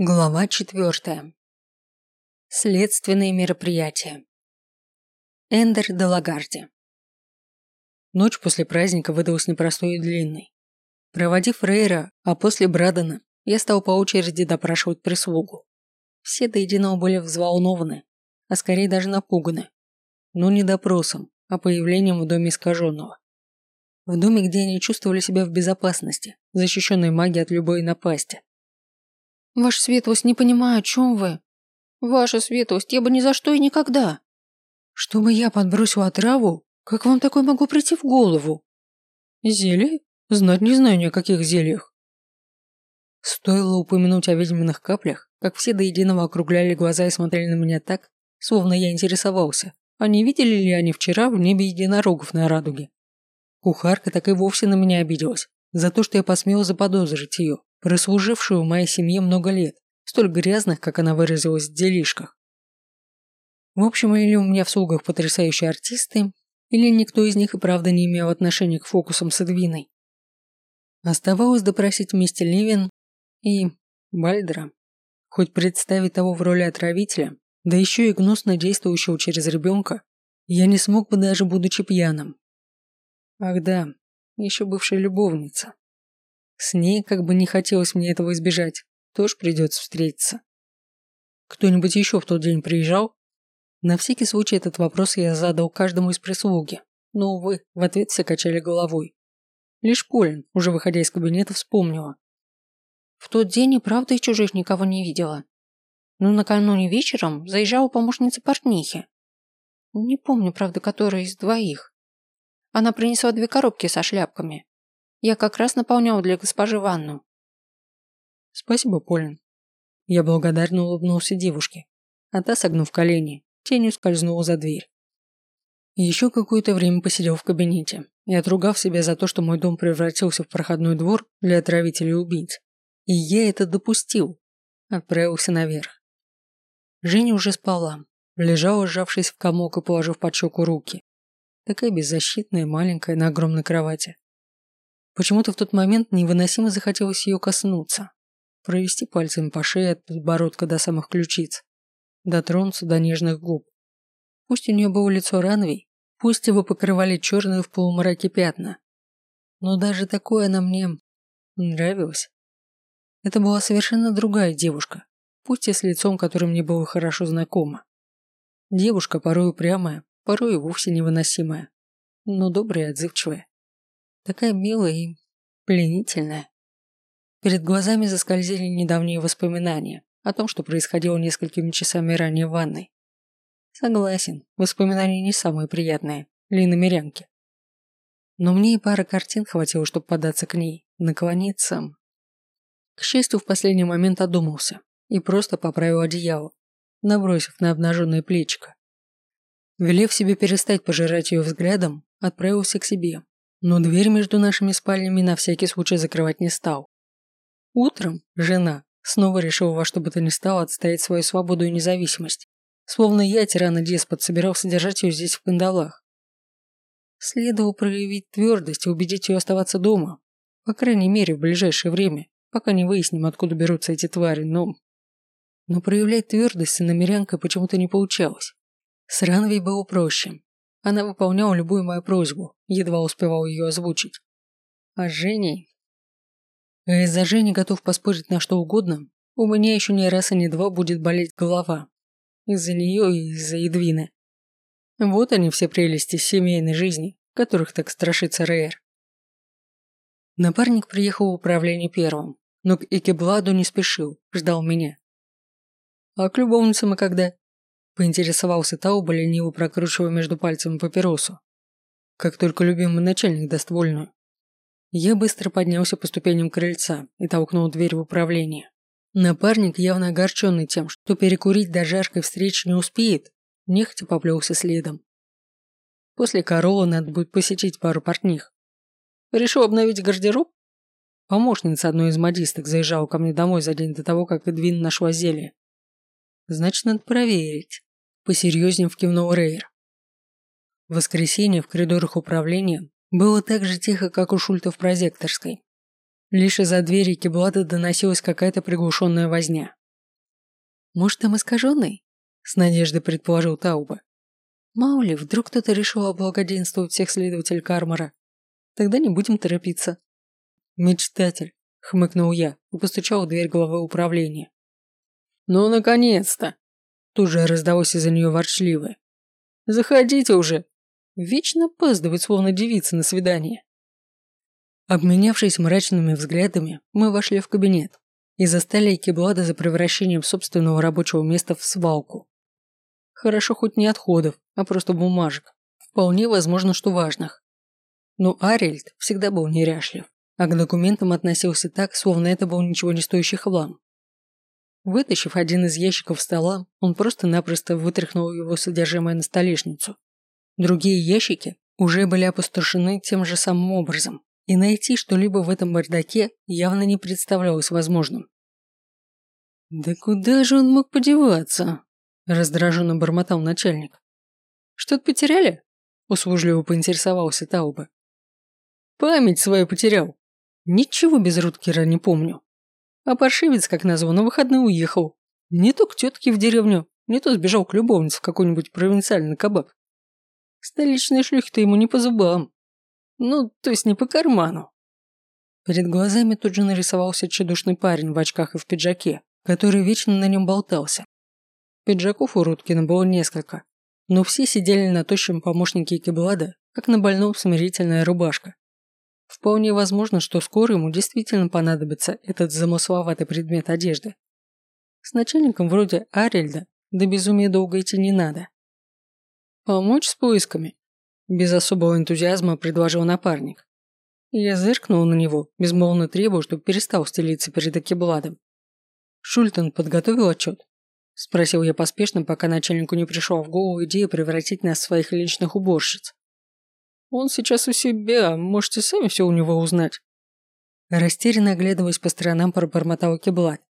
Глава четвертая. Следственные мероприятия. Эндер де Лагарди. Ночь после праздника выдалась непростой и длинной. Проводив Рейра, а после Брадена, я стал по очереди допрашивать прислугу. Все до единого были взволнованы, а скорее даже напуганы. Но не допросом, а появлением в доме искаженного. В доме, где они чувствовали себя в безопасности, защищенной магией от любой напасти. Ваша светлость, не понимаю, о чем вы. Ваша светлость, я бы ни за что и никогда. Чтобы я подбросила отраву? Как вам такое могло прийти в голову? Зелье? Знать не знаю ни о каких зельях. Стоило упомянуть о ведьминых каплях, как все до единого округляли глаза и смотрели на меня так, словно я интересовался, а не видели ли они вчера в небе единорогов на радуге. Кухарка так и вовсе на меня обиделась, за то, что я посмел заподозрить ее прослужившую в моей семье много лет, столь грязных, как она выразилась, в делишках. В общем, или у меня в слугах потрясающие артисты, или никто из них и правда не имел отношения к фокусам с Эдвиной. Оставалось допросить вместе Ливен и Бальдера. Хоть представить того в роли отравителя, да еще и гнусно действующего через ребенка, я не смог бы даже будучи пьяным. Ах да, еще бывшая любовница. С ней, как бы не хотелось мне этого избежать, тоже придется встретиться. Кто-нибудь еще в тот день приезжал? На всякий случай этот вопрос я задал каждому из прислуги, но, увы, в ответ все качали головой. Лишь Полин, уже выходя из кабинета, вспомнила. В тот день и правда и чужих никого не видела. Но накануне вечером заезжала помощница портнихи. Не помню, правда, которая из двоих. Она принесла две коробки со шляпками. Я как раз наполнял для госпожи ванну. Спасибо, Полин. Я благодарно улыбнулся девушке, а та, согнув колени, тенью скользнула за дверь. Еще какое-то время посидел в кабинете и, отругав себя за то, что мой дом превратился в проходной двор для отравителей и убийц, и я это допустил, отправился наверх. Женя уже спала, лежала, сжавшись в комок и положив под щеку руки. Такая беззащитная, маленькая, на огромной кровати. Почему-то в тот момент невыносимо захотелось ее коснуться, провести пальцами по шее от подбородка до самых ключиц, дотронуться до нежных губ. Пусть у нее было лицо ранвей, пусть его покрывали черные в полумраке пятна, но даже такое она мне нравилась. Это была совершенно другая девушка, пусть и с лицом, которое мне было хорошо знакомо. Девушка порой упрямая, порой и вовсе невыносимая, но добрая и отзывчивая. Такая милая и пленительная. Перед глазами заскользили недавние воспоминания о том, что происходило несколькими часами ранее в ванной. Согласен, воспоминания не самые приятные, Лина Мирянки. Но мне и пара картин хватило, чтобы податься к ней, наклониться. К счастью, в последний момент одумался и просто поправил одеяло, набросив на обнаженное плечико. Велев себе перестать пожирать ее взглядом, отправился к себе, но дверь между нашими спальнями на всякий случай закрывать не стал. Утром жена снова решила во что бы то ни стало отстоять свою свободу и независимость, словно я, тиран и деспот, собирался держать ее здесь в кандалах. Следовало проявить твердость и убедить ее оставаться дома, по крайней мере, в ближайшее время, пока не выясним, откуда берутся эти твари, но... Но проявлять твердость с иномерянкой почему-то не получалось. С Ранвей было проще. Она выполняла любую мою просьбу, едва успевал ее озвучить. А с Женей... Из-за Жени готов поспорить на что угодно, у меня еще не раз и не два будет болеть голова. Из-за нее и из-за Едвины. Вот они все прелести семейной жизни, которых так страшится Рейер. Напарник приехал в управление первым, но к Икебладу не спешил, ждал меня. А к любовницам и когда? Поинтересовался Тауба, лениво прокручивая между пальцами папиросу. Как только любимый начальник даст вольную. Я быстро поднялся по ступеням крыльца и толкнул дверь в управление. Напарник, явно огорченный тем, что перекурить до жаркой встречи не успеет, нехотя поплелся следом. После Корола надо будет посетить пару портних. Решил обновить гардероб? Помощница одной из модисток заезжала ко мне домой за день до того, как Эдвин нашла зелье. Значит, надо проверить. Посерьезнее вкивнул Рейер. В воскресенье в коридорах управления было так же тихо, как у Шульта в прозекторской. Лишь из-за двери Киблада доносилась какая-то приглушенная возня. Может, там искаженный? С надеждой предположил Тауба. Маули, вдруг кто-то решил облагоденствовать всех следователей Кармара. Тогда не будем торопиться. Мечтатель, хмыкнул я и постучал в дверь главы управления. Ну, наконец-то! Тут же раздалось из-за нее ворчливое. Заходите уже. Вечно опаздывает, словно девица на свидание. Обменявшись мрачными взглядами, мы вошли в кабинет и застали Экиблада за превращением собственного рабочего места в свалку. Хорошо хоть не отходов, а просто бумажек. Вполне возможно, что важных. Но Арильд всегда был неряшлив, а к документам относился так, словно это был ничего не стоящий хлам. Вытащив один из ящиков стола, он просто-напросто вытряхнул его содержимое на столешницу. Другие ящики уже были опустошены тем же самым образом, и найти что-либо в этом бардаке явно не представлялось возможным. «Да куда же он мог подеваться?» – раздраженно бормотал начальник. «Что-то потеряли?» – услужливо поинтересовался Тауба. «Память свою потерял. Ничего без Руткера не помню. А паршивец, как назло, на выходные уехал. Не то к тетке в деревню, не то сбежал к любовнице в какой-нибудь провинциальный кабак. Столичные шлюхи-то ему не по зубам. Ну, то есть не по карману. Перед глазами тут же нарисовался чудушный парень в очках и в пиджаке, который вечно на нем болтался. Пиджаков у Руткина было несколько, но все сидели на тощем помощнике Кеблада, как на больном смирительная рубашка. Вполне возможно, что скоро ему действительно понадобится этот замысловатый предмет одежды. С начальником вроде Арельда до безумия долго идти не надо. «Помочь с поисками?» Без особого энтузиазма предложил напарник. Я зыркнул на него, безмолвно требуя, чтобы перестал стелиться перед Акибладом. «Шультон подготовил отчет?» Спросил я поспешно, пока начальнику не пришла в голову идея превратить нас в своих личных уборщиц. Он сейчас у себя, можете сами все у него узнать. Растерянно оглядываясь по сторонам, пробормотал Кеблат.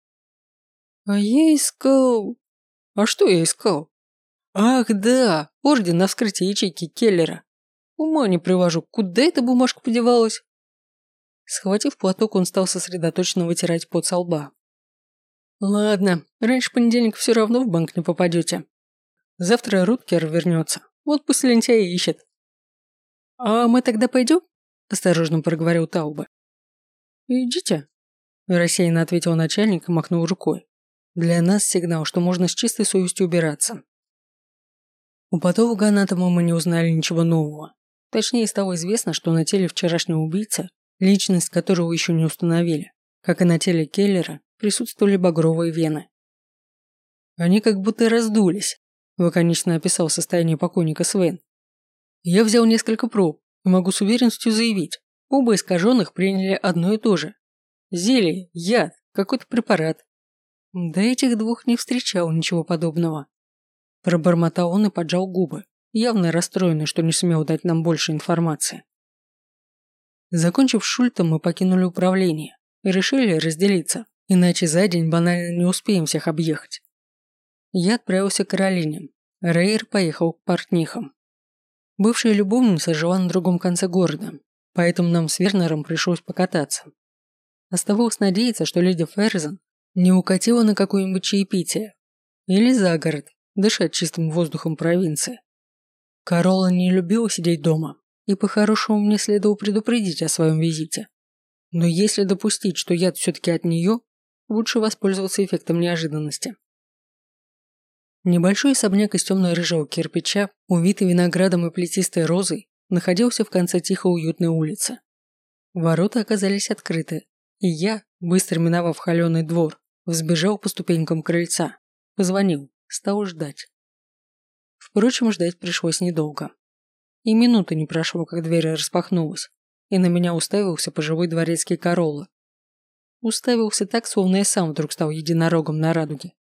А я искал... А что я искал? Ах, да, орден на вскрытие ячейки Келлера. Ума не привожу, куда эта бумажка подевалась? Схватив платок, он стал сосредоточенно вытирать пот со лба. Ладно, раньше понедельника все равно в банк не попадете. Завтра Руткер вернется. Вот пусть лентяй ищет. «А мы тогда пойдем?» – осторожно проговорил Тауба. «Идите», – рассеянно ответил начальник и махнул рукой. «Для нас сигнал, что можно с чистой совестью убираться». У патолога-анатома мы не узнали ничего нового. Точнее, стало известно, что на теле вчерашнего убийцы, личность которого еще не установили, как и на теле Келлера, присутствовали багровые вены. Они как будто раздулись, лаконично описал состояние покойника Свен. Я взял несколько проб и могу с уверенностью заявить, оба искаженных приняли одно и то же. Зелье, яд, какой-то препарат. До этих двух не встречал ничего подобного. Пробормотал он и поджал губы, явно расстроенный, что не сумел дать нам больше информации. Закончив Шультом, мы покинули управление и решили разделиться, иначе за день банально не успеем всех объехать. Я отправился к Каролине, Рейер поехал к портнихам. Бывшая любовница жила на другом конце города, поэтому нам с Вернером пришлось покататься. Оставалось надеяться, что леди Ферзен не укатила на какое-нибудь чаепитие. Или за город, дышать чистым воздухом провинции. Карола не любила сидеть дома, и по-хорошему мне следовало предупредить о своем визите. Но если допустить, что яд все-таки от нее, лучше воспользоваться эффектом неожиданности. Небольшой особняк из темно-рыжего кирпича, увитый виноградом и плетистой розой, находился в конце тихо уютной улицы. Ворота оказались открыты, и я, быстро миновав холеный двор, взбежал по ступенькам крыльца. Позвонил, стал ждать. Впрочем, ждать пришлось недолго. И минуты не прошло, как дверь распахнулась, и на меня уставился пожилой дворецкий Королла. Уставился так, словно я сам вдруг стал единорогом на радуге.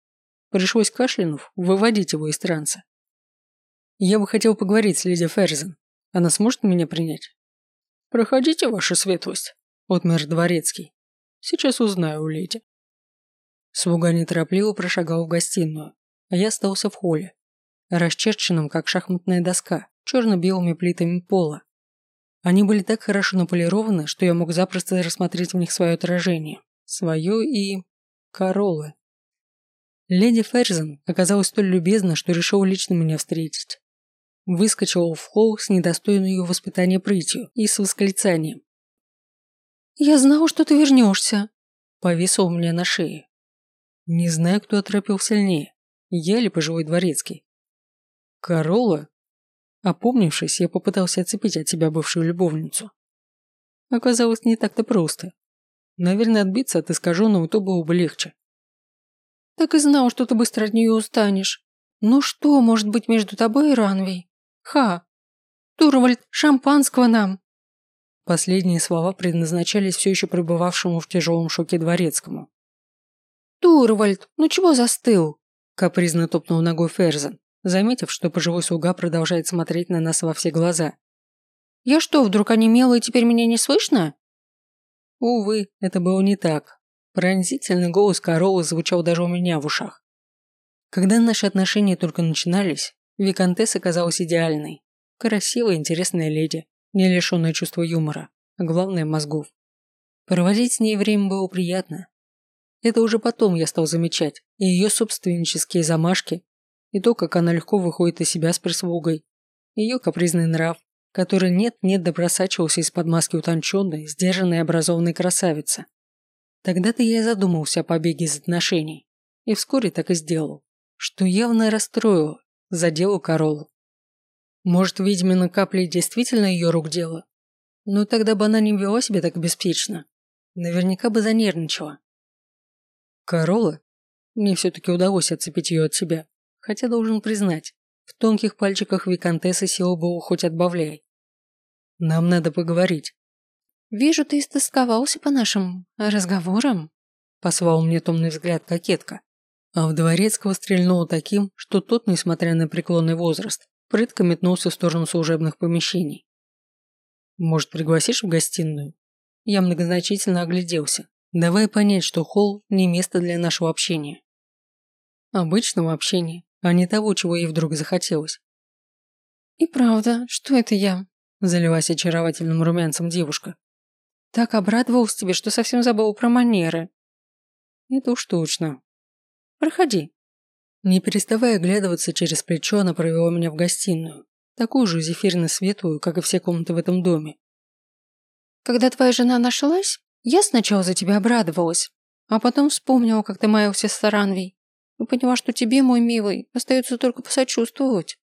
Пришлось кашлянув выводить его из транса. Я бы хотел поговорить с леди Ферзен. Она сможет меня принять? Проходите, ваша светлость, отмер дворецкий. Сейчас узнаю у леди. Слуга неторопливо прошагал в гостиную, а я остался в холле, расчерченном, как шахматная доска, черно-белыми плитами пола. Они были так хорошо наполированы, что я мог запросто рассмотреть в них свое отражение. Свое и... королы. Леди Ферзен оказалась столь любезна, что решила лично меня встретить. Выскочила в холл с недостойной ее воспитания прытью и с восклицанием. «Я знал, что ты вернешься!» Повисла меня на шее. Не знаю, кто оторопил сильнее, я или пожилой дворецкий. Корола? Опомнившись, я попытался отцепить от себя бывшую любовницу. Оказалось, не так-то просто. Наверное, отбиться от искаженного то было бы легче. Так и знал, что ты быстро от нее устанешь. Ну что может быть между тобой и Ранвей? Ха! Турвальд, шампанского нам!» Последние слова предназначались все еще пребывавшему в тяжелом шоке дворецкому. «Турвальд, ну чего застыл?» Капризно топнул ногой Ферзен, заметив, что пожилой слуга продолжает смотреть на нас во все глаза. «Я что, вдруг онемела и теперь меня не слышно?» Увы, это было не так. Пронзительный голос коровы звучал даже у меня в ушах. Когда наши отношения только начинались, Викантесса казалась идеальной. Красивая, интересная леди, не лишенная чувства юмора, а главное мозгов. Проводить с ней время было приятно. Это уже потом я стал замечать и ее собственнические замашки, и то, как она легко выходит из себя с прислугой, ее капризный нрав, который нет-нет да просачивался из-под маски утонченной, сдержанной и образованной красавицы. Тогда-то я и задумался о побеге из отношений. И вскоре так и сделал. Что явно расстроило, задело Королу. Может, ведьмина капля действительно ее рук дело? Но тогда бы она не вела себя так беспечно. Наверняка бы занервничала. Корола? Мне все-таки удалось отцепить ее от себя. Хотя должен признать, в тонких пальчиках Викантессы сила было хоть отбавляй. Нам надо поговорить. «Вижу, ты истосковался по нашим разговорам», – послал мне томный взгляд кокетка. А в дворецкого стрельнуло таким, что тот, несмотря на преклонный возраст, прытко метнулся в сторону служебных помещений. «Может, пригласишь в гостиную?» Я многозначительно огляделся, давая понять, что холл не место для нашего общения. Обычного общения, а не того, чего ей вдруг захотелось. «И правда, что это я?» – залилась очаровательным румянцем девушка. Так обрадовался тебе, что совсем забыл про манеры. Это уж точно. Проходи. Не переставая оглядываться через плечо, она провела меня в гостиную, такую же зефирно-светлую, как и все комнаты в этом доме. Когда твоя жена нашлась, я сначала за тебя обрадовалась, а потом вспомнила, как ты маялся с Саранвей, и поняла, что тебе, мой милый, остается только посочувствовать.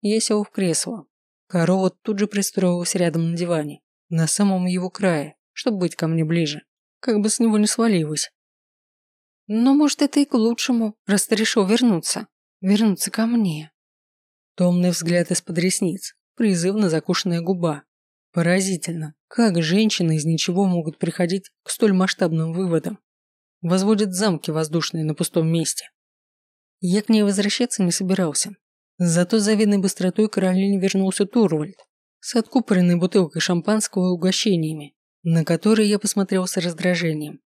Я сел в кресло. Корова тут же пристроилась рядом на диване на самом его крае, чтобы быть ко мне ближе, как бы с него не свалилось. Но, может, это и к лучшему, раз ты решил вернуться. Вернуться ко мне. Томный взгляд из-под ресниц, призывно закушенная губа. Поразительно, как женщины из ничего могут приходить к столь масштабным выводам. Возводят замки воздушные на пустом месте. Я к ней возвращаться не собирался. Зато с завидной быстротой Каролине вернулся Турвальд, с откупоренной бутылкой шампанского и угощениями, на которые я посмотрел с раздражением.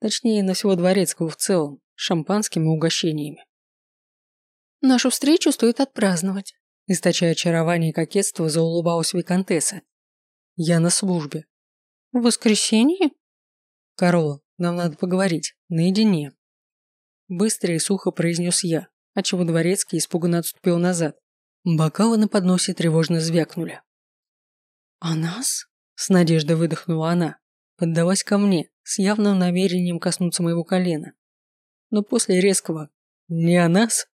Точнее, на всего дворецкого в целом, шампанскими угощениями. «Нашу встречу стоит отпраздновать», источая очарование и кокетство, заулыбалась Викантесса. «Я на службе». «В воскресенье?» «Корола, нам надо поговорить, наедине». Быстро и сухо произнес я, отчего дворецкий испуганно отступил назад. Бокалы на подносе тревожно звякнули. «А нас?» – с надеждой выдохнула она, поддалась ко мне, с явным намерением коснуться моего колена. Но после резкого «не о нас»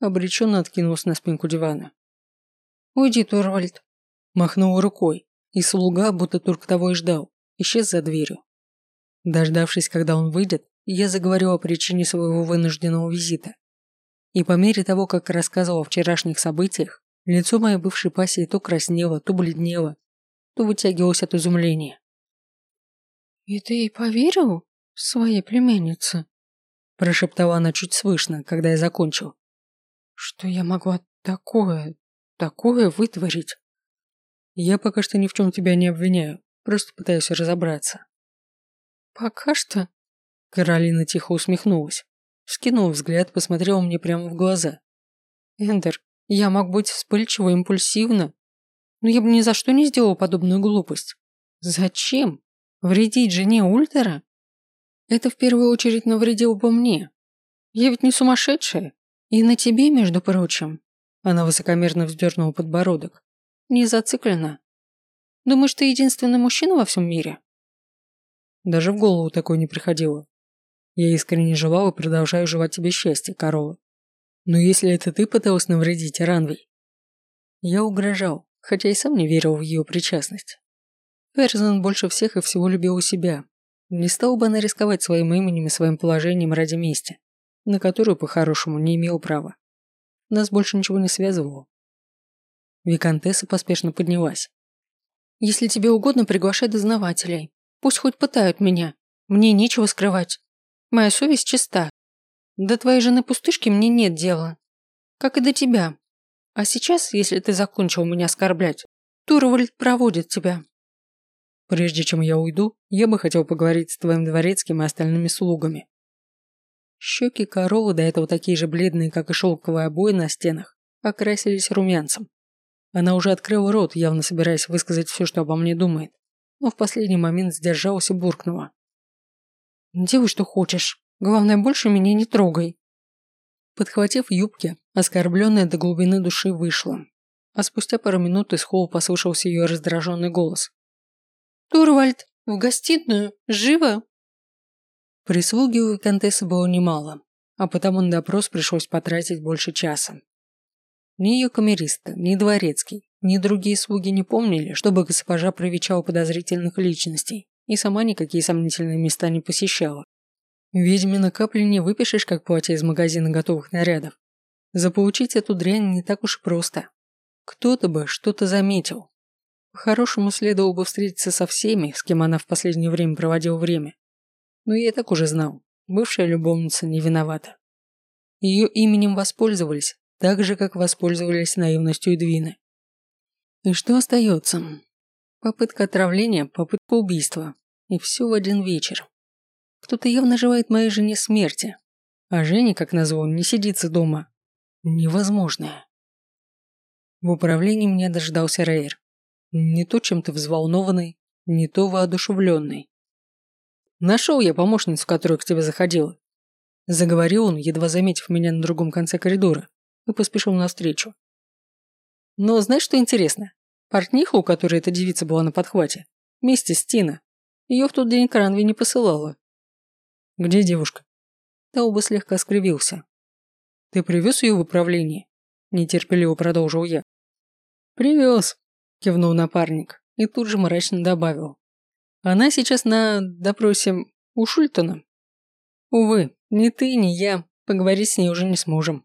обреченно откинулась на спинку дивана. «Уйди, Торвальд», – махнула рукой, и слуга, будто только того и ждал, исчез за дверью. Дождавшись, когда он выйдет, я заговорил о причине своего вынужденного визита. И по мере того, как рассказывал о вчерашних событиях, Лицо моей бывшей пассии то краснело, то бледнело, то вытягивалось от изумления. «И ты ей поверил, своей племяннице?» Прошептала она чуть слышно, когда я закончил. «Что я могла такое, такое вытворить?» «Я пока что ни в чем тебя не обвиняю, просто пытаюсь разобраться». «Пока что?» Каролина тихо усмехнулась. Скинул взгляд, посмотрела мне прямо в глаза. «Эндер, я мог быть вспыльчива, импульсивна, но я бы ни за что не сделала подобную глупость. Зачем? Вредить жене Ультера? Это в первую очередь навредило бы мне. Я ведь не сумасшедшая. И на тебе, между прочим. Она высокомерно вздернула подбородок. Не зациклена. Думаешь, ты единственный мужчина во всем мире? Даже в голову такое не приходило. Я искренне желал и продолжаю желать тебе счастья, корова. Но если это ты пыталась навредить Ранвей? Я угрожал, хотя и сам не верил в ее причастность. Ферзен больше всех и всего любил себя. Не стал бы она рисковать своим именем и своим положением ради мести, на которую, по-хорошему, не имел права. Нас больше ничего не связывало. Викантесса поспешно поднялась. «Если тебе угодно, приглашай дознавателей. Пусть хоть пытают меня. Мне нечего скрывать. Моя совесть чиста. До твоей жены пустышки мне нет дела. Как и до тебя. А сейчас, если ты закончил меня оскорблять, Турвальд проводит тебя. Прежде чем я уйду, я бы хотел поговорить с твоим дворецким и остальными слугами. Щеки коровы, до этого такие же бледные, как и шелковые обои на стенах, окрасились румянцем. Она уже открыла рот, явно собираясь высказать все, что обо мне думает, но в последний момент сдержалась и буркнула. «Делай, что хочешь. Главное, больше меня не трогай». Подхватив юбки, оскорбленная до глубины души вышла. А спустя пару минут из холла послышался ее раздраженный голос. «Турвальд, в гостиную! Живо!» Прислуги у Викантессы было немало, а потому на допрос пришлось потратить больше часа. Ни ее камериста, ни дворецкий, ни другие слуги не помнили, чтобы госпожа привечала подозрительных личностей и сама никакие сомнительные места не посещала. Ведьмина капли не выпишешь, как платье из магазина готовых нарядов. Заполучить эту дрянь не так уж просто. Кто-то бы что-то заметил, по-хорошему следовало бы встретиться со всеми, с кем она в последнее время проводила время. Но я и так уже знал, бывшая любовница не виновата. Ее именем воспользовались, так же, как воспользовались наивностью Эдвины. И что остается? Попытка отравления, попытка убийства. И все в один вечер. Кто-то явно желает моей жене смерти. А Женя, как назло, не сидится дома. Невозможное. В управлении меня дождался Рейер. Не то чем-то взволнованный, не то воодушевленный. «Нашел я помощницу, которая к тебе заходила», заговорил он, едва заметив меня на другом конце коридора, и поспешил навстречу. Но знаешь, что интересно? Портниха, у которой эта девица была на подхвате, вместе с Тина, ее в тот день к Ранве не посылала. Где девушка? Тауба слегка скривился. Ты привез ее в управление? Нетерпеливо продолжил я. Привез, кивнул напарник и тут же мрачно добавил. Она сейчас на допросе у Шультона. Увы, ни ты, ни я поговорить с ней уже не сможем.